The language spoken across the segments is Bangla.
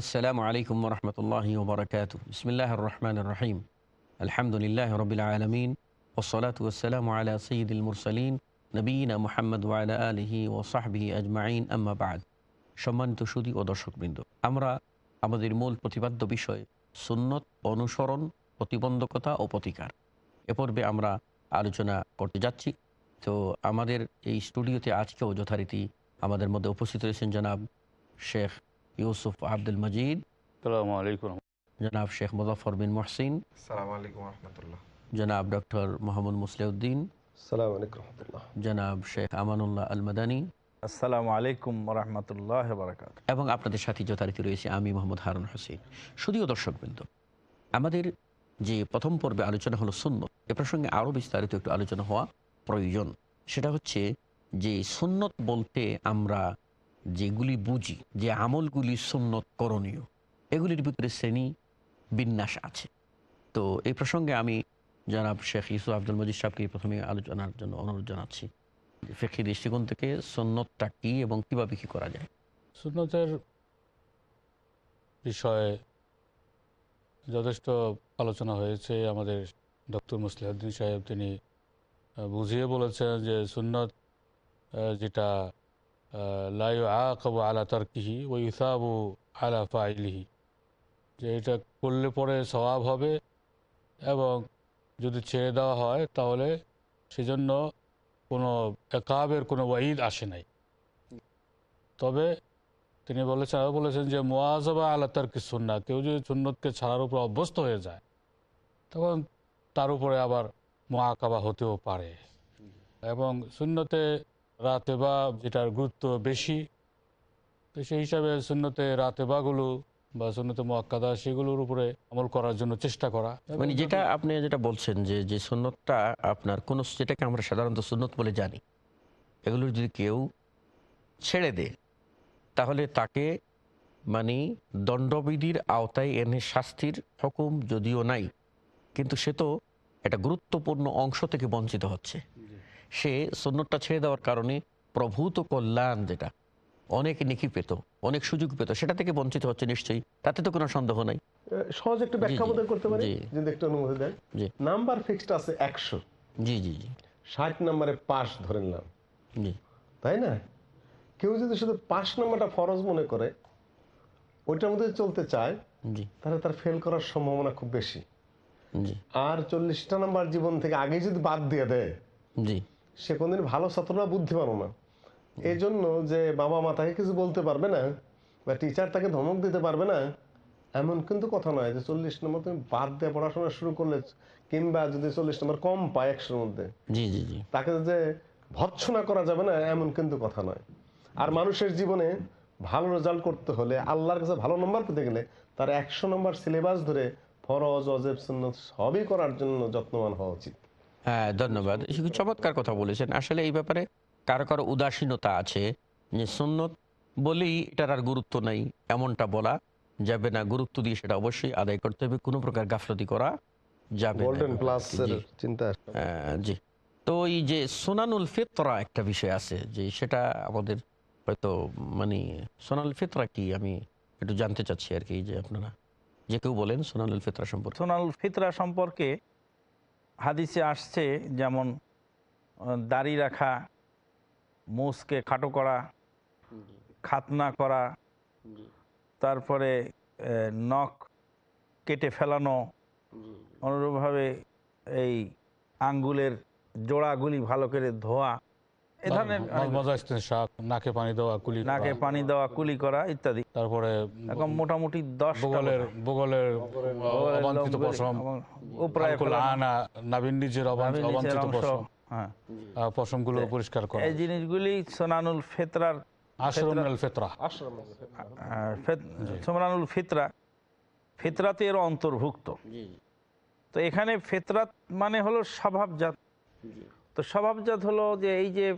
আসসালামু আলাইকুম রহমতুল্লাহ ওবরাকাত বিসমিল্লাহ রহমান রহিম আলহামদুলিল্লাহ রবিল আলমিন ওসলাত ওসালাম আলা সঈদুল মুরসলিন নবীনা মোহাম্মদ ওয়ালা আলহি ও সাহবি আজমাইন আম্মাবাদ সম্মানিত সুদী ও দর্শকবৃন্দ, আমরা আমাদের মূল প্রতিপাদ্য বিষয় সুন্নত, অনুসরণ, প্রতিবন্ধকতা ও প্রতিকার। এ পর্বে আমরা আলোচনা করতে যাচ্ছি। তো আমাদের এই স্টুডিওতে আজকেও যথারীতি আমাদের মধ্যে উপস্থিত রয়েছেন জনাব শেখ ইউসুফ আব্দুল মজিদ। জনাব শেখ মুজফর বিন মহসিন। জনাব ডক্টর মোহাম্মদ মুসলিউদ্দিন। জনাব শেখ আমানুল্লাহ আল মাদানী আসসালামু আলাইকুম রহমতুল্লাহ বারকাত এবং আপনাদের সাথে যথারীতি রয়েছে আমি মোহাম্মদ হারুন হোসেন। শুধুও দর্শকবৃন্দ আমাদের যে প্রথম পর্বে আলোচনা হলো সুন্নত এ প্রসঙ্গে আরও বিস্তারিত একটু আলোচনা হওয়া প্রয়োজন। সেটা হচ্ছে যে সুন্নত বলতে আমরা যেগুলি বুঝি যে আমলগুলি সুন্নত করণীয়, এগুলির ভিতরে শ্রেণি বিন্যাস আছে। তো এই প্রসঙ্গে আমি জনাব শেখ ইসু আব্দুল মজিদ সাহেবকে প্রথমে আলোচনার জন্য অনুরোধ জানাচ্ছি ফেকি দৃষ্টিকোণ থেকে সন্ন্যতটা কী এবং কীভাবে কী করা যায়। সুন্নতের বিষয়ে যথেষ্ট আলোচনা হয়েছে। আমাদের ডক্টর মুসলিহদ্দিন সাহেব তিনি বুঝিয়ে বলেছেন যে সুন্নত যেটা লাইউ আকাবু আলা তারকিহি ও ইসাবু আলা ফাইলিহি। যে এটা করলে পরে স্বভাব হবে এবং যদি ছেড়ে দেওয়া হয় তাহলে সেজন্য কোনো একাবের কোনো ওয়াইদ আসে নাই। তবে তিনি বলেছেন, আরও বলেছেন যে মোয়াজবা আল্লাহ তার কি সুন্না, কেউ যদি সুন্নতকে ছাড়ার উপর অভ্যস্ত হয়ে যায়, তখন তার উপরে আবার মোয়াকাবা হতেও পারে। এবং সুন্নতে রাতেবা যেটার গুরুত্ব বেশি। তো সেই হিসাবে সুন্নতে রাতেবাগুলো বা সুন্নতে মোয়াক্কাদা সেগুলোর উপরে আমল করার জন্য চেষ্টা করা। মানে যেটা আপনি যেটা বলছেন যে যে সুন্নতটা আপনার কোন যেটাকে আমরা সাধারণত সুন্নত বলে জানি, এগুলো যদি কেউ ছেড়ে দেয়, তাহলে তাকে মানে দণ্ডবিধির আওতায় এনে শাস্তির হুকুম যদিও নাই, কিন্তু সে তো একটা গুরুত্বপূর্ণ অংশ থেকে বঞ্চিত হচ্ছে। সে সুন্নতটা ছেড়ে দেওয়ার কারণে প্রভূত কল্যাণ যেটা অনেক নেকি পেত অনেক সুযোগ পেত সেটা থেকে বঞ্চিত হচ্ছে নিশ্চয়ই তাতে তো কোনো সন্দেহ নাই। সহজ একটু ব্যাখ্যা জি, করতে পারি। যদি একটু অনুমতি দেন। জি। নাম্বার ফিক্সড আছে একশো। জি জি জি। ষাট নাম্বারে পাস ধরে নিলাম। জি। তাই না? কেউ যদি শুধু পাঁচ নাম্বারটা ফরজ মনে করে ওইটার মধ্যে চলতে চায় জি। তাহলে তার ফেল করার সম্ভাবনা খুব বেশি। জি। আর চল্লিশটা নাম্বার জীবন থেকে আগে যদি বাদ দিয়ে দেয় জি। সে কোনদিন ভালো ছাত্র না বুদ্ধিমানও না। এই জন্য যে বাবা মা তাকে কিছু বলতে পারবে না বা টিচার তাকে ধমক দিতে পারবে না এমন কিন্তু কথা নয় যে চল্লিশ নম্বর তুমি বাদ দিয়ে পড়াশোনা শুরু করলে কিংবা যদি চল্লিশ নম্বর কম পায় একশোর মধ্যে তাকে যে ভৎসনা করা যাবে না এমন কিন্তু কথা নয়। আর মানুষের জীবনে ভালো রেজাল্ট করতে হলে আল্লাহর কাছে ভালো নম্বর পেতে গেলে তার একশো নম্বর সিলেবাস ধরে ফরজ অজেব সুন্নত সবই করার জন্য যত্নবান হওয়া উচিত। হ্যাঁ ধন্যবাদ। চমৎকার কথা বলেছেন। আসলে এই ব্যাপারে কারও কারও উদাসীনতা আছে। যে সুন্নত বলেই এটার আর গুরুত্ব নাই এমনটা বলা যাবে না। গুরুত্ব দিয়ে সেটা অবশ্যই আদায় করতে হবে। কোনো প্রকার গাফলতি করা যাবে না। গোল্ডেন প্লাস জি, চিন্তা হ্যাঁ, জি। তো এই যে সোনানুল ফিতরা একটা বিষয় আছে যে সেটা আমাদের হয়তো মানে সোনাল ফিতরা কি আমি একটু জানতে চাচ্ছি আর কি যে আপনারা। যে কেউ বলেন সোনানুল ফিতরা সম্পর্কে। সোনাল ফিতরা সম্পর্কে হাদিসে আসছে যেমন দাড়ি রাখা, মুসকে খাটো করা, খাতনা করা, তারপরে নখ কেটে ফেলানো, অনুরূপভাবে এই আঙ্গুলের জোড়াগুলি ভালো করে ধোয়া এ ধরনের অনেক- মজা শাক নাকে পানি দেওয়া কুলি নাকে পানি দেওয়া কুলি করা ইত্যাদি। তারপরে এখন মোটামুটি দশ বগলের বগলের অবাঞ্ছিত পশম। উপরায় আনা নাভির নিচের অবাঞ্ছিত পশম। হ্যাঁ। পশমগুলো পরিষ্কার করা। এই জিনিসগুলি সোনানুল ফেতরার আশরম ফেতরা আহ, সোনানুল ফিতরা। ফিতরাতে এর অন্তর্ভুক্ত। তো এখানে ফেতরাত মানে হলো স্বভাবজাত। তো স্বভাবজাত হলো যে এই যে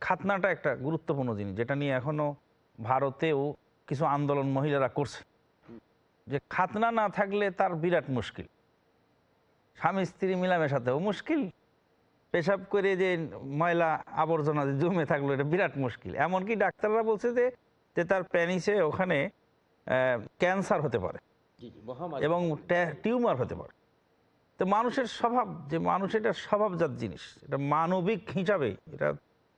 খাতনাটা একটা গুরুত্বপূর্ণ জিনিস যেটা নিয়ে এখনও ভারতেও কিছু আন্দোলন মহিলারা করছে। যে খাতনা না থাকলে তার বিরাট মুশকিল। স্বামী স্ত্রী মিলামেশাতেও মুশকিল। পেশাব করে যে ময়লা আবর্জনা যে জমে থাকল এটা বিরাট মুশকিল। এমনকি ডাক্তাররা বলছে যে যে তার প্যানিসে ওখানে ক্যান্সার হতে পারে। এবং টিউমার হতে পারে। তো মানুষের স্বভাব যে মানুষ এটা স্বভাবজাত জিনিস এটা মানবিক হিসাবে এটা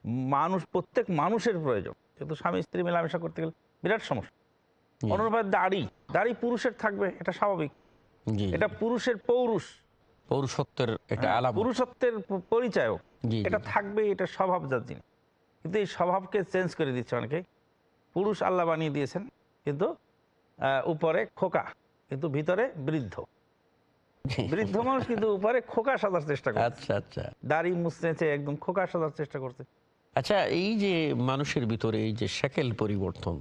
মানুষ প্রত্যেক মানুষের প্রয়োজন। কিন্তু স্বামী স্ত্রী মেলামেশা করতে গেলে বিরাট সমস্যা। অনুরূপে দাড়ি দাড়ি পুরুষের থাকবে এটা স্বাভাবিক। এটা পুরুষের পৌরুষ। পৌরুষত্বের আলাপ পুরুষত্বের প- পরিচয়ও। জি, জি, এটা থাকবে এটা স্বভাবজাত জিনিস। কিন্তু এই স্বভাবকে চেঞ্জ করে দিচ্ছে অনেকে। পুরুষ আল্লাহ বানিয়ে দিয়েছেন কিন্তু উপরে খোকা কিন্তু ভিতরে বৃদ্ধ। বৃদ্ধ মানুষ কিন্তু উপরে খোকা সাজার চেষ্টা করছে। আচ্ছা আচ্ছা। দাড়ি মুছনেছে একদম খোকা সাজার চেষ্টা করছে। আচ্ছা এই যে মানুষের ভিতরে এই যে শেকেল পরিবর্তন,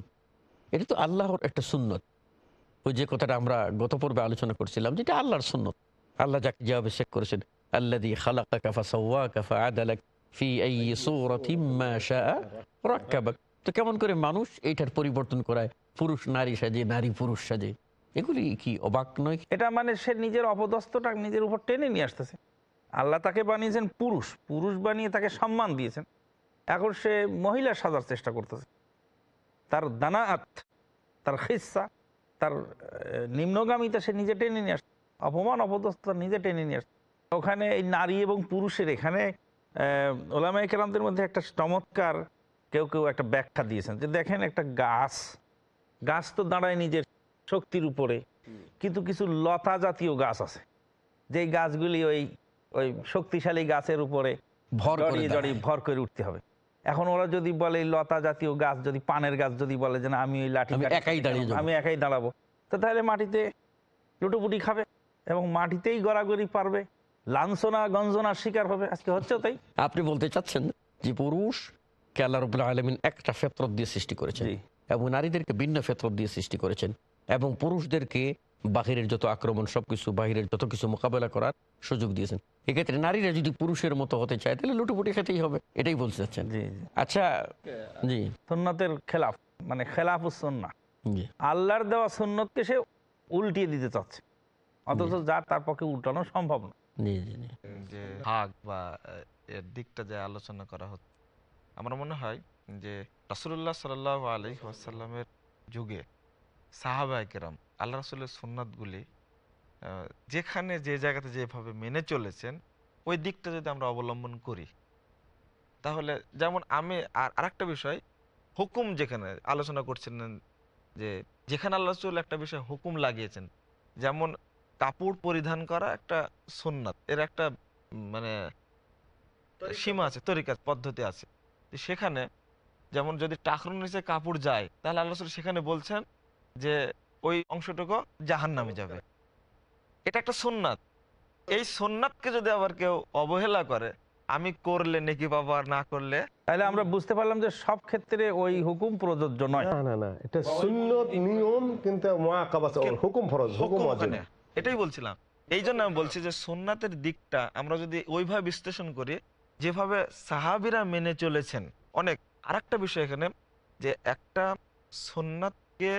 এটা তো আল্লাহর একটা সুন্নত। ওই যে কথাটা আমরা গত পর্বে আলোচনা করছিলাম, যেটা আল্লাহর সুন্নত। আল্লাহ যাকে যেভাবে শেখ করেছেন আল্লাহ দিয়ে খালাকা কাফা সওয়া কাফা আদালাক ফি রাক্কাবাক। তো কেমন করে মানুষ এইটার পরিবর্তন করায়, পুরুষ নারী সাজে, নারী পুরুষ সাজে, এগুলি কি অবাক নয়? এটা মানে সে নিজের অপদস্থটা নিজের উপর টেনে নিয়ে আসতেছে। আল্লাহ তাকে বানিয়েছেন পুরুষ পুরুষ বানিয়ে তাকে সম্মান দিয়েছেন। এখন সে মহিলা সাজার চেষ্টা করতেছে। তার দানাআত তার খিসা তার নিম্নগামিতা সে নিজে টেনে নিয়ে আসছে। অপমান অপদস্থ নিজে টেনে নিয়ে আসছে। ওখানে এই নারী এবং পুরুষের এখানে ওলামাই কেরামদের মধ্যে একটা চমৎকার কেউ কেউ একটা ব্যাখ্যা দিয়েছেন যে দেখেন একটা গাছ গাছ তো দাঁড়ায় নিজের শক্তির উপরে কিন্তু কিছু লতা জাতীয় গাছ আছে। যেই গাছগুলি ওই ওই শক্তিশালী গাছের উপরে ভর করে জড়িয়ে জড়িয়ে ভর করে উঠতে হবে। এখন ওরা যদি বলে লতা জাতীয় গাছ যদি পানের গাছ যদি বলে যে না আমি ওই লাঠি একাই দাঁড়িয়ে আমি একাই দাঁড়াবো। তো তাহলে মাটিতে লুটোপুটি খাবে এবং মাটিতেই গড়াগড়ি পারবে। লাঞ্ছনা গঞ্জনার শিকার হবে। আজকে হচ্ছে তাই। আপনি বলতে চাচ্ছেন যে পুরুষ কে আল্লাহ আলমিন একটা ফেতরত দিয়ে সৃষ্টি করেছেন এবং নারীদেরকে ভিন্ন ফেতরত দিয়ে সৃষ্টি করেছেন এবং পুরুষদেরকে বাহিরের যত আক্রমণ সবকিছু বাহিরের যত কিছু মোকাবেলা করার সুযোগ দিয়েছেন। এক্ষেত্রে নারীরা যদি পুরুষের মতো হতে চায় তাহলে লুটুপুটি খেতেই হবে এটাই বলতে চাচ্ছেন। আচ্ছা জি। সুন্নতের খেলাফ মানে খেলাফ সন্না জি। আল্লাহর দেওয়া সুন্নতকে সে উল্টিয়ে দিতে চাচ্ছে অথচ যার তার পক্ষে উল্টানো সম্ভব না। জি জি জি। যে ভাগ বা এর দিকটা যে আলোচনা করা হচ্ছে আমার মনে হয় যে রাসুল্লাহ সাল্লাহ আলি ওয়াসাল্লামের যুগে সাহাবা কেরাম আল্লাহ রাসুলের সুন্নাতগুলি যেখানে যে জায়গাতে যেভাবে মেনে চলেছেন ওই দিকটা যদি আমরা অবলম্বন করি তাহলে যেমন আমি আর আরেকটা বিষয় হুকুম যেখানে আলোচনা করছিলেন যে যেখানে আল্লাহ রসুল একটা বিষয় হুকুম লাগিয়েছেন যেমন কাপড় পরিধান করা একটা সুন্নাত এর একটা মানে সীমা আছে তরিকা পদ্ধতি আছে। সেখানে যেমন যদি টাকরুন নিচে কাপড় যায় তাহলে আল্লাহ রসুল সেখানে বলছেন যে ওই অংশটুকু জাহান নামে যাবে এটা একটা সুন্নাত এই সুন্নাতকে যদি আবার কেউ অবহেলা করে আমি করলে নেকি পাবো আর না করলে? তাহলে আমরা বুঝতে পারলাম যে সব ক্ষেত্রে ওই হুকুম প্রযোজ্য নয়। না না না এটা সুন্নত নিয়ম কিন্তু আছে, হুকুম ফরজ হুকুম ওয়াজিব। ওখানে এটাই বলছিলাম। এই জন্য আমি বলছি যে সোননাথের দিকটা আমরা যদি ওইভাবে বিশ্লেষণ করি যেভাবে সাহাবিরা মেনে চলেছেন অনেক। আরেকটা বিষয় এখানে যে একটা সোননাথকে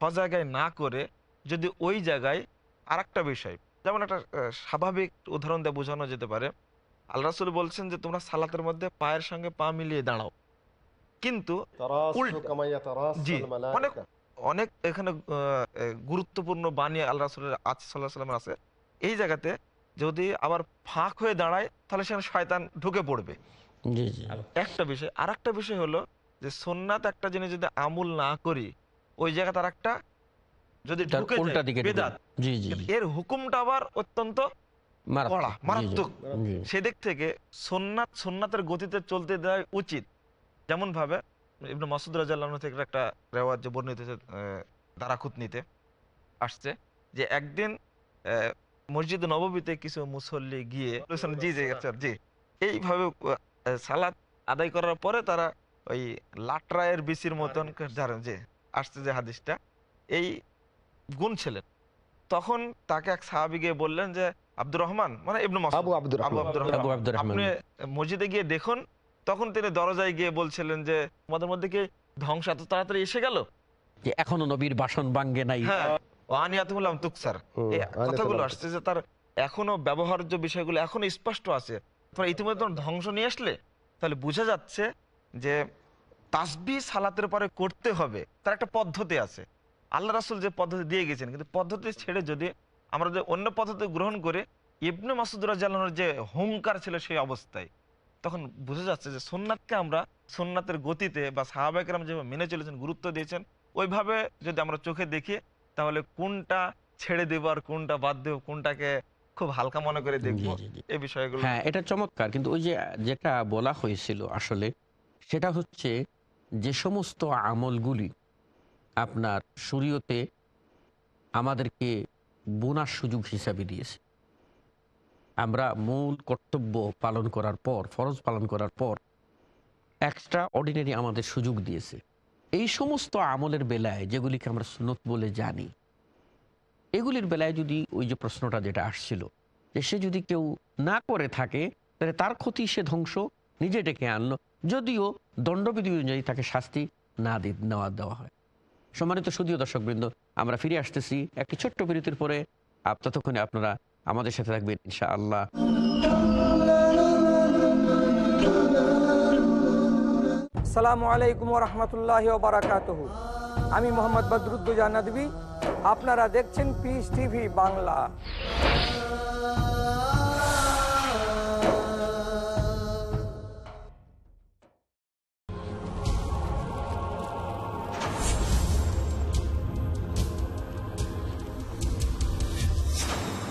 জায়গায় না করে যদি ওই জায়গায় আরেকটা বিষয় যেমন একটা স্বাভাবিক উদাহরণ দিয়ে বোঝানো যেতে পারে। আল্লাহ রাসূল বলছেন যে তোমরা সালাতের মধ্যে পায়ের সঙ্গে পা মিলিয়ে দাঁড়াও। কিন্তু জি, অনেক অনেক এখানে গুরুত্বপূর্ণ বাণী আল্লাহ রাসুলের আছে সাল্লাহ সাল্লামের আছে। এই জায়গাতে যদি আবার ফাঁক হয়ে দাঁড়ায় তাহলে সেখানে শয়তান ঢুকে পড়বে। জি জি। একটা বিষয় আর একটা বিষয় হলো যে সোননাথ একটা জিনিস যদি আমুল না করি ওই জায়গা তার একটা যদি উল্টা দিকে জি জি জি। এর হুকুমটা আবার অত্যন্ত মারাত্মক। সেদিক থেকে সোননাথ সোননাথের গতিতে চলতে দেওয়া উচিত। যেমন ভাবে ইবনে মাসুদ রাজাল্লাহ থেকে একটা রেওয়াজ যে বর্ণিত আহ, নিতে আসছে যে একদিন আহ, মসজিদ নববীতে কিছু মুসল্লি গিয়ে জি জি আচ্ছা জি। এইভাবে সালাত আদায় করার পরে তারা ওই লাটরায়ের বিচির মতন ধরেন যে আসছে যে হাদিসটা এই গুণ ছিলেন তখন তাকে এক সাহাবি গিয়ে বললেন যে আব্দুর রহমান? মানে ইবনু আবু আব্দুর রহমান। আব্দুর আবু রহমান আব্দুর রহমান। আপনি মসজিদে গিয়ে দেখুন তখন তিনি দরজায় গিয়ে বলছিলেন যে আমাদের মধ্যে কি ধ্বংস এত তাড়াতাড়ি এসে গেল? যে এখনও নবীর বাসন বাঙ্গে নাই। হ্যাঁ। আনিয়াতুল্লাহ তুকসার। এই কথাগুলো আসছে যে তার এখনও ব্যবহার্য বিষয়গুলো এখনও স্পষ্ট আছে। তোমার ইতিমধ্যে ধ্বংস নিয়ে আসলে তাহলে বোঝা যাচ্ছে যে তাসবি সালাতের পরে করতে হবে তার একটা পদ্ধতি আছে আল্লাহ রাসুল যে পদ্ধতি দিয়ে গেছেন কিন্তু পদ্ধতি ছেড়ে যদি আমরা যদি অন্য পদ্ধতি গ্রহণ করে ইবনে মাসুদুর জালানোর যে হুঙ্কার ছিল সেই অবস্থায় তখন বোঝা যাচ্ছে যে সোননাথকে আমরা সোননাথের গতিতে বা সাহাবাহিকরাম যেভাবে মেনে চলেছেন গুরুত্ব দিয়েছেন ওইভাবে যদি আমরা চোখে দেখি তাহলে কোনটা ছেড়ে দেব আর কোনটা বাদ দেব কোনটাকে খুব হালকা মনে করে দেখব। এই বিষয়গুলো হ্যাঁ এটা চমৎকার কিন্তু ওই যে যেটা বলা হয়েছিল আসলে সেটা হচ্ছে যে সমস্ত আমলগুলি আপনার শরীয়তে আমাদেরকে বোনার সুযোগ হিসাবে দিয়েছে। আমরা মূল কর্তব্য পালন করার পর, ফরজ পালন করার পর এক্সট্রা অর্ডিনারি আমাদের সুযোগ দিয়েছে। এই সমস্ত আমলের বেলায় যেগুলিকে আমরা সুনত বলে জানি, এগুলির বেলায় যদি ওই যে প্রশ্নটা যেটা আসছিল, যে সে যদি কেউ না করে থাকে, তাহলে তার ক্ষতি সে ধ্বংস, নিজে ডেকে আনলো। যদিও দণ্ডবিধি অনুযায়ী তাকে শাস্তি না দি, নেওয়া, দেওয়া হয়। সম্মানিত সুদীয় দর্শকবৃন্দ, আমরা ফিরে আসতেছি একটি ছোট্ট বিরতির পরে। আপ, ততক্ষণে আপনারা আমাদের সাথে থাকবেন ইনশা আল্লাহ আসসালামু আলাইকুম রহমতুল্লাহ বারাকাত আমি মোহাম্মদ বদরুদ্দুজা নদী আপনারা দেখছেন piece TV Bangla.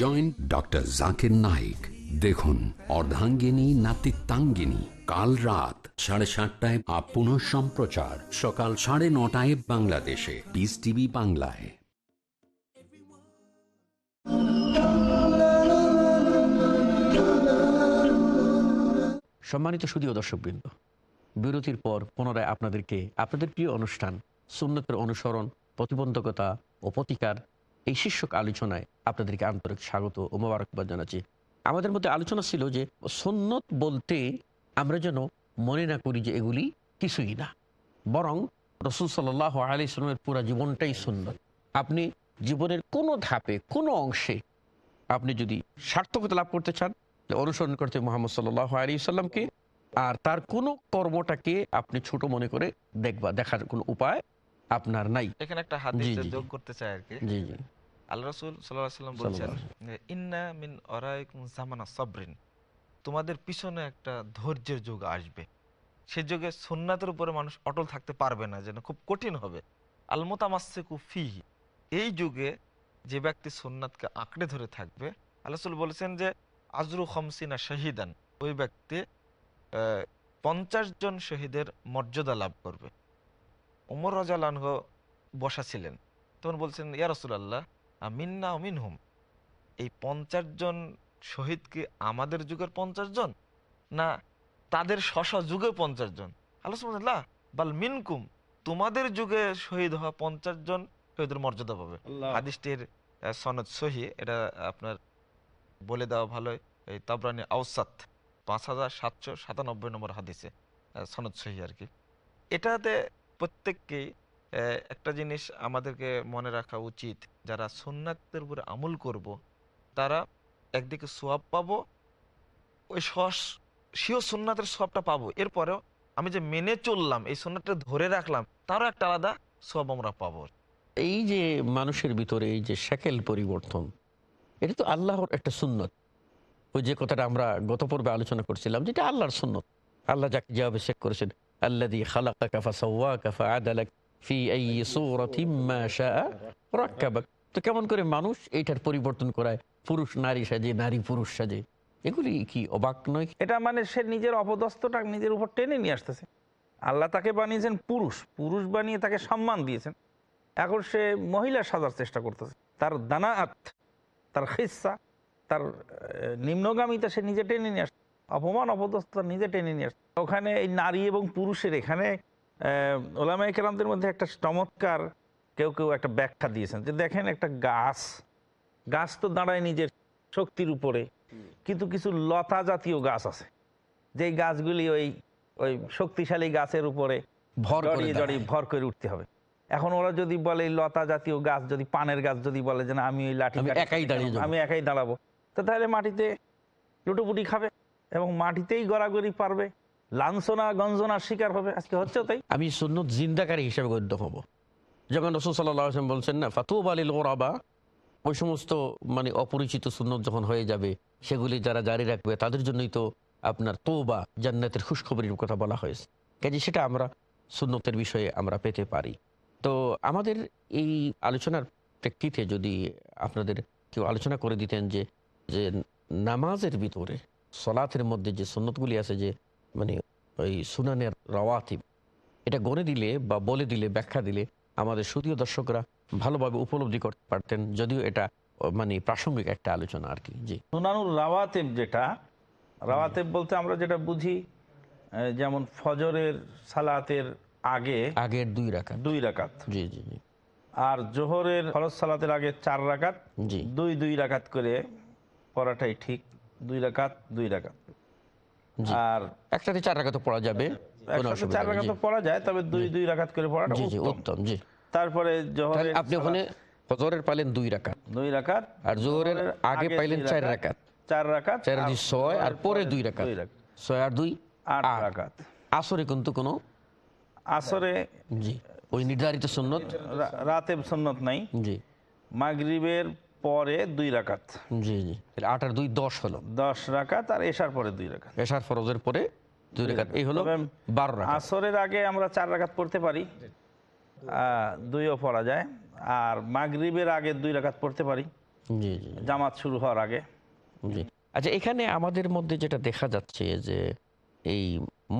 Join doctor Zakir Naik দেখুন, অর্ধাঙ্গিনী, নাতিত্বাঙ্গিনী, কাল রাত সাড়ে সাতটায় আপ পুনঃ সম্প্রচার। সকাল সাড়ে নটায় বাংলাদেশে। পিস টিভি বাংলায়। সম্মানিত সুদীয় দর্শকবৃন্দ, বিরতির পর পুনরায় আপনাদেরকে আপনাদের প্রিয় অনুষ্ঠান, সুন্নতের অনুসরণ, প্রতিবন্ধকতা ও প্রতিকার এই শীর্ষক আলোচনায় আপনাদেরকে আন্তরিক স্বাগত ও মোবারকবাদ জানাচ্ছি। আমাদের মধ্যে আলোচনা ছিল যে, সন্ন্যত বলতে আমরা যেন মনে না করি যে এগুলি কিছুই না, বরং রসুল সাল্লাহ আলি ইসলামের পুরা জীবনটাই সুন্নত আপনি জীবনের কোনো ধাপে, কোনো অংশে আপনি যদি সার্থকতা লাভ করতে চান অনুসরণ করতে মোহাম্মদ সাল্লাহ আলী সাল্লামকে আর তার কোনো কর্মটাকে আপনি ছোট মনে করে দেখবা, দেখার কোনো উপায় আপনার নাই। এখানে একটা হাদিস। যোগ করতে চাই আর কি। জি জি। আল্লাহ রসুল সাল্লাহ সাল্লাম বলছেন যে, ইন্না মিন জামানা সবরিন। তোমাদের পিছনে একটা ধৈর্যের যুগ আসবে। সে যুগে সুন্নাতের উপরে মানুষ অটল থাকতে পারবে না যেন খুব কঠিন হবে। আলমোতামাসেকু ফিহি। এই যুগে যে ব্যক্তি সুন্নাতকে আঁকড়ে ধরে থাকবে আল্লাহ রসুল বলেছেন যে আজরু খমসিনা শহীদান। ওই ব্যক্তি আহ, পঞ্চাশ জন শহীদের মর্যাদা লাভ করবে। ওমর রাজালানহ বসা ছিলেন। তখন বলছেন ইয়া রসুলাল্লাহ মিন্না মিনহুম। এই পঞ্চাশ জন শহীদ কি আমাদের যুগের পঞ্চাশ জন? না তাদের শশ যুগে পঞ্চাশ জন? আল্লাহ বাল মিনকুম তোমাদের যুগে শহীদ হওয়া পঞ্চাশ জন শহীদের মর্যাদা পাবে। হাদিসটির সনদ সহি এটা আপনার বলে দেওয়া ভালো এই তাবরানি আউসাত পাঁচ হাজার সাতশো সাতানব্বই নম্বর হাদিসে সনদ সহি আর কি। এটাতে প্রত্যেককেই আহ, একটা জিনিস আমাদেরকে মনে রাখা উচিত। যারা সুন্নাতের উপরে আমল করব তারা একদিকে সোয়াব পাবো ওই সস সিও সুন্নাতের সোয়াবটা পাবো। এরপরেও আমি যে মেনে চললাম এই সুন্নাতটা ধরে রাখলাম তারও একটা আলাদা সোয়াব আমরা পাবো। এই যে মানুষের ভিতরে এই যে সেকেল পরিবর্তন এটা তো আল্লাহর একটা সুন্নত। ওই যে কথাটা আমরা গত পর্বে আলোচনা করছিলাম যেটা আল্লাহর সুন্নত। আল্লাহ যাকে যেভাবে শেখ করেছেন আল্লাহ দিয়ে খালাকা কাফা সওয়া কাফা ফি আই সূরাতিম মা রাক্কাবাক তো কেমন করে মানুষ এইটার পরিবর্তন করায়? পুরুষ নারী সাজে, নারী পুরুষ সাজে। এগুলি কি অবাক নয়? এটা মানে সে নিজের অপদস্থটা নিজের উপর টেনে নিয়ে আসতেছে। আল্লাহ তাকে বানিয়েছেন পুরুষ। পুরুষ বানিয়ে তাকে সম্মান দিয়েছেন। এখন সে মহিলা সাজার চেষ্টা করতেছে। তার দানাআত, তার খিসা তার নিম্নগামিতা সে নিজে টেনে নিয়ে আসছে অপমান অপদস্থ নিজে টেনে নিয়ে আসছে। ওখানে এই নারী এবং পুরুষের এখানে ওলামাই কেরামদের মধ্যে একটা চমৎকার কেউ কেউ একটা ব্যাখ্যা দিয়েছেন যে দেখেন একটা গাছ গাছ তো দাঁড়ায় নিজের শক্তির উপরে কিন্তু কিছু লতা জাতীয় গাছ আছে। যেই গাছগুলি ওই ওই শক্তিশালী গাছের উপরে ভর করে জড়িয়ে জড়িয়ে ভর করে উঠতে হবে। এখন ওরা যদি বলে লতা জাতীয় গাছ যদি পানের গাছ যদি বলে যে না আমি ওই লাঠি আমি একাই দাঁড়িয়ে আমি একাই দাঁড়াবো তো তাহলে মাটিতে লুটোপুটি খাবে। এবং মাটিতেই গড়াগড়ি পারবে। লাঞ্ছনা, গঞ্জনার শিকার হবে। আজকে হচ্ছে তাই। আমি সুন্নত জিন্দাকারী হিসেবে গণ্য হব। যখন রসুল সাল্লাহ আসলাম বলছেন না ফাতুব আলীল ওরাবা ওই সমস্ত মানে অপরিচিত সুন্নত যখন হয়ে যাবে, সেগুলি যারা জারি রাখবে, তাদের জন্যই তো আপনার তো বা জান্নাতের খুশখবরির কথা বলা হয়েছে। কাজে সেটা আমরা সুন্নতের বিষয়ে আমরা পেতে পারি। তো আমাদের এই আলোচনার প্রেক্ষিতে যদি আপনাদের কেউ আলোচনা করে দিতেন যে যে নামাজের ভিতরে সলাতের মধ্যে যে সুন্নতগুলি আছে যে মানে ওই সুনানের রওয়াতিব এটা গড়ে দিলে বা বলে দিলে ব্যাখ্যা দিলে আমাদের সুদীয় দর্শকরা ভালোভাবে উপলব্ধি করতে পারতেন। যদিও এটা মানে প্রাসঙ্গিক একটা আলোচনা আর কি জি। সুনানুর রাওয়াতেব যেটা রাওয়াতেব বলতে আমরা যেটা বুঝি যেমন ফজরের সালাতের আগে আগের দুই রাকাত। দুই রাকাত। জি জি জি। আর জোহরের ফরজ সালাতের আগে চার রাকাত জি। দুই দুই রাকাত করে পড়াটাই ঠিক। দুই রাকাত দুই রাকাত। আর একসাথে চার রাকাত পড়া যাবে চার নেই, রাকাত পড়া যায় তবে দুই দুই রাকাত করে পড়াটা উত্তম। জি। তারপরে জোহরের আপনি ওখানে ফজরের পাইলেন দুই রাকাত। দুই রাকাত আর জোহরের আগে পাইলেন চার রাকাত, চার রাকাত চার ছয় আর পরে দুই রাকাত। ছয় আর দুই আট। রাকাত। আসরে কিন্তু কোনো আসরে জি ওই নির্ধারিত সুন্নত রাতে সুন্নত নাই। জি। মাগরিবের পরে দুই রাকাত। জি জি। আট আর দুই দশ হলো। দশ রাকাত আর এশার পরে দুই রাকাত। এশার ফরজের পরে দুই রাকাত। এই হলো বারো রাকাত। আসরের আগে আমরা চার রাকাত পড়তে পারি। দুইও পড়া যায়। আর মাগরিবের আগে দুই রাকাত পড়তে পারি। জি জি জামাত শুরু হওয়ার আগে। জি। আচ্ছা এখানে আমাদের মধ্যে যেটা দেখা যাচ্ছে যে এই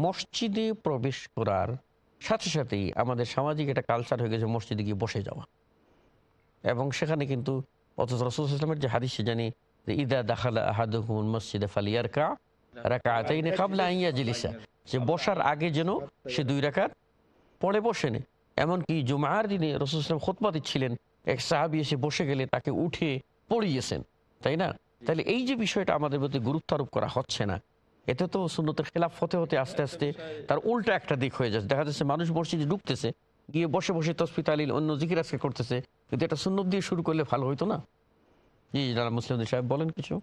মসজিদে প্রবেশ করার সাথে সাথেই আমাদের সামাজিক একটা কালচার হয়ে গেছে মসজিদে গিয়ে বসে যাওয়া। এবং সেখানে কিন্তু অথচ রসুল যে হাদিসে জানি যে ইদা দাখালা যে বসার আগে যেন সে দুই রাকাত পড়ে বসে নে এমনকি জুমার দিনে রসুল ইসলাম খোতবা দিচ্ছিলেন, এক সাহাবি এসে বসে গেলে তাকে উঠে পড়িয়েছেন, তাই না? তাহলে এই যে বিষয়টা আমাদের প্রতি গুরুত্ব আরোপ করা হচ্ছে না, এতে তো সুন্নতের খেলাফ হতে হতে আস্তে আস্তে তার উল্টা একটা দিক হয়ে যাচ্ছে। দেখা যাচ্ছে মানুষ মসজিদে ঢুকতেছে গিয়ে বসে বসে তসফি তালিল অন্য জিকির আজকে করতেছে। কিন্তু এটা সুন্নত দিয়ে শুরু করলে ভালো হইতো না? জি যারা মুসলিম সাহেব বলেন কিছু।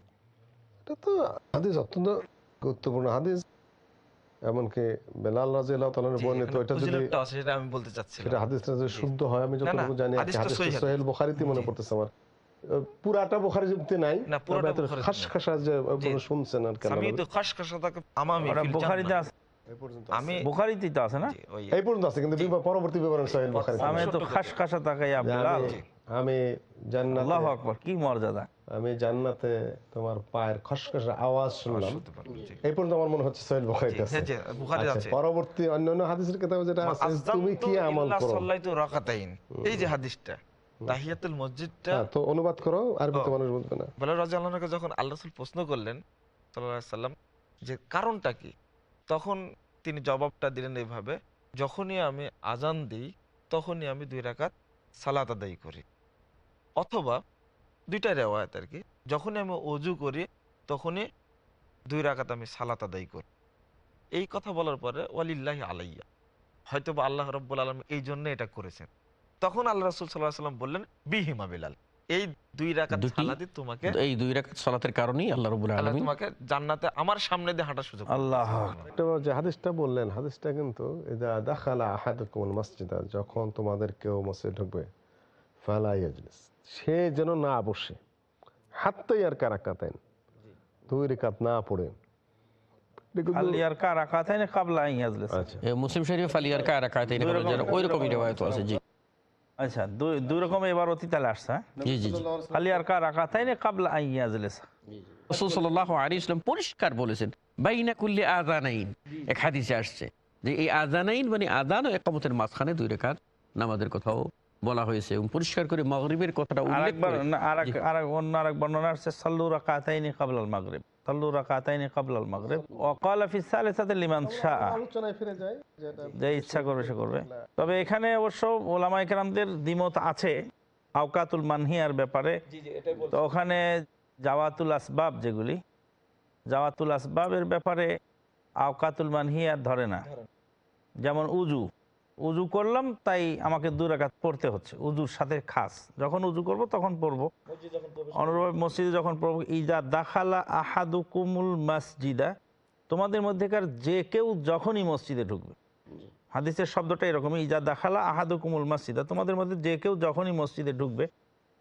এটা তো হাদিস অত্যন্ত গুরুত্বপূর্ণ। হাদিস এমনকি বেলাল রাজি আল্লাহ তালার বর্ণিত এটা যদি সেটা আমি বলতে। সেটা হাদিসটা যদি শুদ্ধ হয় আমি যতটুকু জানি হাদিস সোহেল বুখারিতে মনে পড়তেছে আমার। পুরাটা বুখারিতে নাই না, পুরোটা খাসখাসা যে শুনছেন আর কেন আমি তো খসখসাটাকে আমামি বুখারিতে আছে। আমি বুখারিতেই তো আছে না? এই পর্যন্ত আছে কিন্তু পরবর্তী বিবরণ সোহেল বুখারিতে আমি তো খাস খাসা তাকাইয়া যে আমি- আমি জান্নাতে আল্লাহু আকবার কি মর্যাদা। আমি জান্নাতে তোমার পায়ের খসখসে আওয়াজ শুনলাম। এই পর্যন্ত আমার মনে হচ্ছে সোহেল বুখারিতে আছে। হ্যাঁ, আচ্ছা, আছে। পরবর্তী অন্যান্য হাদিসের কিতাবে যেটা আছে তুমি কি আমল করো? সাল্লাইতু রাকাতাইন। এই যে হাদিসটা তাহিয়াতুল মসজিদটা হ্যাঁ, তো অনুবাদ করো আরবিতে মানুষ বুঝবে না। রাজি আল্লাহকে যখন আল্লাহ রাসূল প্রশ্ন করলেন সাল্লাল্লাহু আলাইহি সাল্লাম যে কারণটা কি? তখন তিনি জবাবটা দিলেন এইভাবে, যখনই আমি আজান দিই, তখনই আমি দুই রাকাত সালাত আদায় করি। অথবা দুইটা রেওয়ায়ত আর কি, যখনই আমি অজু করি, তখনই দুই রাকাত আমি সালাত আদায় করি। এই কথা বলার পরে, ওয়ালিল্লাহি আলাইয়া। হয়তো বা আল্লাহ রব্বুল আলম এই জন্য এটা করেছেন। তখন আল্লাহ রসুল সাল্লাহ সাল্লাম বললেন, বিহিমা বিলাল। এই দুই রাকাত তোমাকে এই দুই রাকাত সালাতের কারণেই আল্লাহ রবুল আল্লাহ আলমী তোমাকে জান্নাতে আমার সামনে দিয়ে হাঁটার সুযোগ আল্লাহ একটা যে হাদিসটা বললেন হাদিসটা কিন্তু ইদা দাখালা আহাদুকুমুল মসজিদা যখন তোমাদের কেউ মসজিদে ঢুকবে ফালা ইয়াজলিস সে যেন না বসে। হাত্তাই আর কারাকাতেন দুই রেখাত না পড়ে। আলিয়ার কা আচ্ছা। মুসলিম শরীফ আলী আর কায় রাখাতে দুই রকম- রেওয়ায়ত আছে জি। আচ্ছা দুই দুই রকম এবার অতি তালে আসছে হ্যাঁ? জি জি জি। আলিয়ার কা কাবলা ইয়াজলিস। রসুল সাল্লাহ আলী ইসলাম পরিষ্কার বলেছেন বাইনা কুল্লি আজানাইন এক হাদিসে আসছে যে এই আজানাইন মানে আজান ও একামতের মাঝখানে দুই রেখাত নামাজের কথাও বলা হয়েছে এবং পরিষ্কার করে মগরিবের কথাটা উল্লেখ আরেকবার করে না, আরেক আরেক অন্য আরেক বর্ণনা আসছে সাল্লু রাকাতাইনি কাবলাল মাগরিব। সাল্লু রাকাতাইনি কাবলাল মাগরিব। ওয়া ক্বালা ফি সালিসাতি লিমান ফিরে যে ইচ্ছা করবে সে করবে। তবে এখানে অবশ্য ওলামা একরামদের দ্বিমত আছে আওকাতুল মানহিয়ার ব্যাপারে। তো ওখানে জাওয়াতুল আসবাব যেগুলি জাওয়াতুল আসবাবের ব্যাপারে আওকাতুল মানহিয়ার ধরে না। যেমন উজু উজু করলাম তাই আমাকে দু রাকাত পড়তে হচ্ছে। উজুর সাথে খাস। যখন উজু করব তখন পড়ব। অনুরূপ মসজিদে যখন পড়ব ইজা দাখালা আহাদু কুমুল মসজিদা। তোমাদের মধ্যেকার যে কেউ যখনই মসজিদে ঢুকবে। হাদিসের শব্দটা এরকম ইজা দাখালা আহাদু কুমুল মসজিদা। তোমাদের মধ্যে যে কেউ যখনই মসজিদে ঢুকবে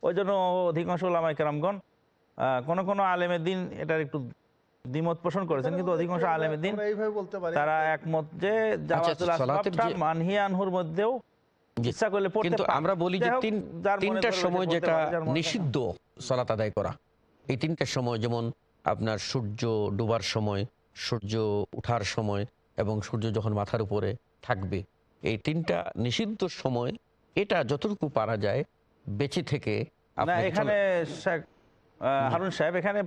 ওই জন্য অধিকাংশ ওলামাই কেরামগণ কোনো কোনো আলেমের দিন এটার একটু দ্বিমত পোষণ করেছেন কিন্তু অধিকাংশ আলেমের দিন বলতে পারি। তারা একমত যে আচ্ছা, আসবাবটা যে- আনহুর মধ্যেও ইচ্ছা করলে পড়তে কিন্তু আমরা বলি যে যাই তিন তিনটার সময় যেটা। নিষিদ্ধ সালাত আদায় করা এই তিনটার সময় যেমন আপনার সূর্য ডুবার সময় সূর্য উঠার সময় এবং সূর্য যখন মাথার উপরে থাকবে এই তিনটা নিষিদ্ধ সময় এটা যতটুকু পারা যায় বেঁচে থেকে এখানে হারুন সাহেব এখানে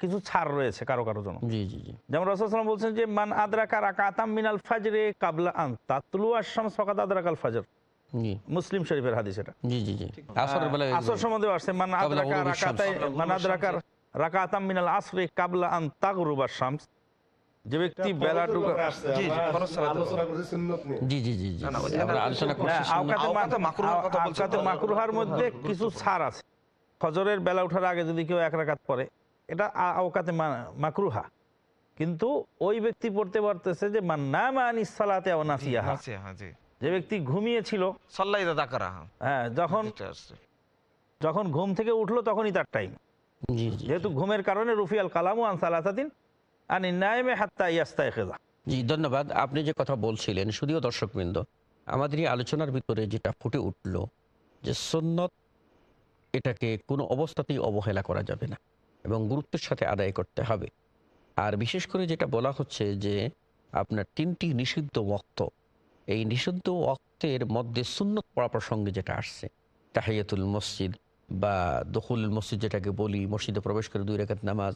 কিছু ছাড় রয়েছে কারও কারও জন্য। জি জি জি। যেমন রসুলাম বলছেন যে মান আদরাকা রাকাতাম মিনাল ফাজরে কাবলা আন তাতলু আশামস ফাকাত আদরাকাল ফাজর। মুসলিম শরীফের হাদিস এটা। জি জি জি। আসরের বেলায় আসর সম্বন্ধে আসছে মান আদরাকা। রাকাতাই মান আদরাকা রাকাতাম মিনাল আসরে কাবলা আন তাগরুবা শামস। যে ব্যক্তি বেলা জি, জি, জি জি জি আলোচনা করছি? মাকরুহার মধ্যে কিছু ছাড় আছে। ফজরের বেলা ওঠার আগে যদি কেউ এক রাকাত পড়ে এটা আ- আওকাতে মা- মাকরুহা। কিন্তু ওই ব্যক্তি পড়তে পারতেছে যে মান না মানি সালাতে ও নাসিয়াহা। আছে, হ্যাঁ, জি। যে ব্যক্তি ঘুমিয়েছিল হ্যাঁ যখন যখন ঘুম থেকে উঠল তখনই তার টাইম। যেহেতু ঘুমের কারণে রুফিয়াল কালামু আন সালাতাদিন আনি নাইমে হাত্তা ইয়াস্তায় খেজা। জি ধন্যবাদ। আপনি যে কথা বলছিলেন শুধুও দর্শকবৃন্দ আমাদের এই আলোচনার ভিতরে যেটা ফুটে উঠল যে সন্ন্যত এটাকে কোনো অবস্থাতেই অবহেলা করা যাবে না এবং গুরুত্বের সাথে আদায় করতে হবে। আর বিশেষ করে যেটা বলা হচ্ছে যে, আপনার তিনটি নিষিদ্ধ ওক্ত এই নিষিদ্ধ ওক্তের মধ্যে সুন্নত পড়া প্রসঙ্গে যেটা আসছে, তাহিয়াতুল মসজিদ বা দখুল মসজিদ যেটাকে বলি, মসজিদে প্রবেশ করে দুই রেখাত নামাজ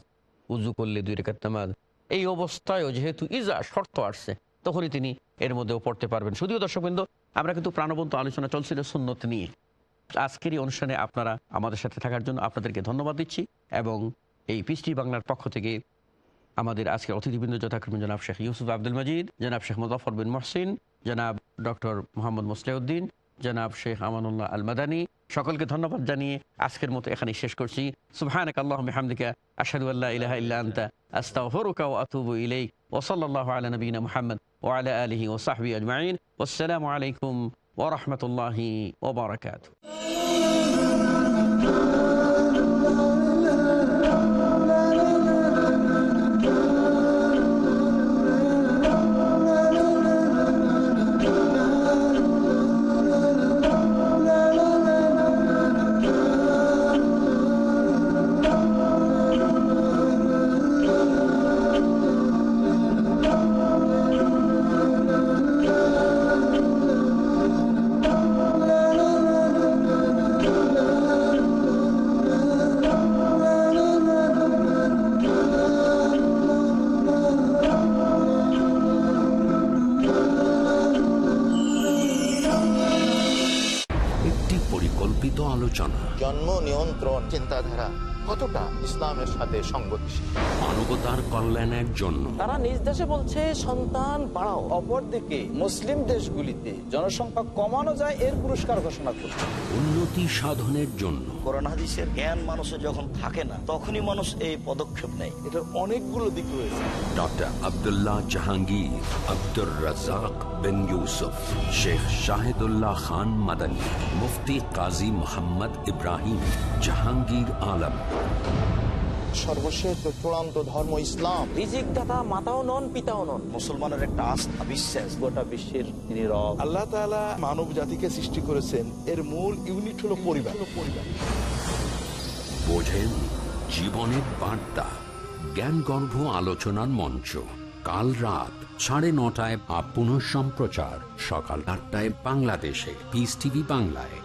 উজু করলে দুই রেখাত নামাজ, এই অবস্থায়ও যেহেতু ইজা শর্ত আসছে, তখনই তিনি এর মধ্যেও পড়তে পারবেন। শুধুও দর্শকবৃন্দ, আমরা কিন্তু প্রাণবন্ত আলোচনা চলছিল সুন্নত নিয়ে। আজকের এই অনুষ্ঠানে আপনারা আমাদের সাথে থাকার জন্য আপনাদেরকে ধন্যবাদ দিচ্ছি এবং এই পিসটি বাংলার পক্ষ থেকে আমাদের আজকে অতিথিবৃন্দ যথাক্রমে জনাব শেখ ইউসুফ আব্দুল মজিদ, জনাব শেখ মুজাফর বিন মহসিন, জনাব ডক্টর মোহাম্মদ মুসলিউদ্দিন, জনাব শেখ আমানুল্লাহ আল মাদানী সকলকে ধন্যবাদ জানিয়ে আজকের মতো এখানে শেষ করছি। সুবহানাক আল্লাহুম্মা হামদিকা আশহাদু ইলাহা ইল্লা আনতা আতুবু ইলাইক। ওয়া সাল্লাল্লাহু আলা নবিয়িনা মুহাম্মদ ওয়া আজমাইন। ওয়াসসালামু আলাইকুম ওয়া রাহমাতুল্লাহি ওয়া আলোচনা জন্ম নিয়ন্ত্রণ চিন্তাধারা কতটা ইসলামের সাথে সংগতিশীল? মানবতার কল্যাণের জন্য। তারা নিজ দেশে বলছে সন্তান বাড়াও। অপরদিকে মুসলিম দেশগুলিতে জনসংখ্যা কমানো যায় এর পুরস্কার ঘোষণা করছে। উন্নতি সাধনের জন্য। করোনা হাদিসের জ্ঞান মানুষের যখন থাকে না তখনই মানুষ এই পদক্ষেপ নেয়। এটার অনেকগুলো দিক রয়েছে। ডক্টর আব্দুল্লাহ জাহাঙ্গীর আব্দুর রাজাক বিন ইউসুফ শেখ শাহিদুল্লাহ খান মাদানী মুফতি কাজী মোহাম্মদ ইব্রাহিম জাহাঙ্গীর আলম। সর্বশেষ চূড়ান্ত ধর্ম ইসলাম। রিজিক দাতা মাতাও নন পিতাও নন। মুসলমানের একটা আস্থা বিশ্বাস। গোটা বিশ্বের তিনি রব। আল্লাহ তাআলা মানব জাতিকে সৃষ্টি করেছেন। এর মূল ইউনিট হলো পরিবার। পরিবার বোঝেন জীবনের বার্তা। জ্ঞানগর্ভ আলোচনার মঞ্চ। কাল রাত সাড়ে নটায় আপ সম্প্রচার সকাল আটটায় বাংলাদেশে। পিস টিভি বাংলায়।